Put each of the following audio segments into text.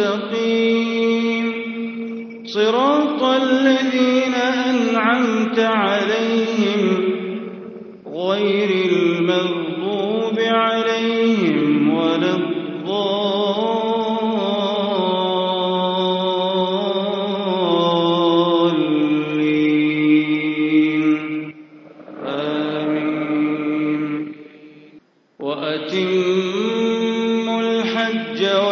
المستقيم. صراط الذين أنعمت عليهم غير المغضوب عليهم ولا الضالين. آمين. وأتموا الحج والعمرة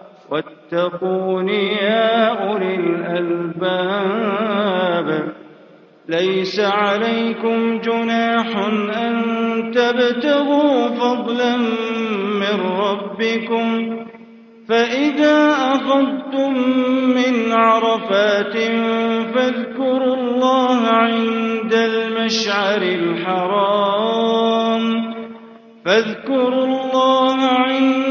واتقون يا أولي الألباب. ليس عليكم جناح أن تبتغوا فضلا من ربكم. فإذا أخذتم من عرفات فاذكروا الله عند المشعر الحرام. فاذكروا الله عند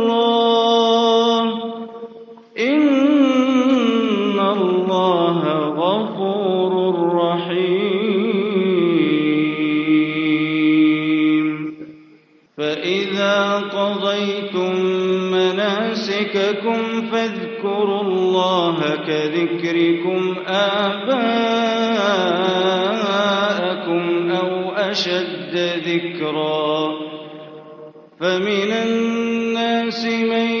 قضيتم مناسككم فاذكروا الله كذكركم آباءكم أو أشد ذكرا فمن الناس من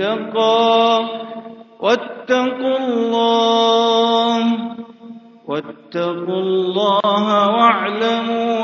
اتقى واتقوا الله واتقوا الله واعلموا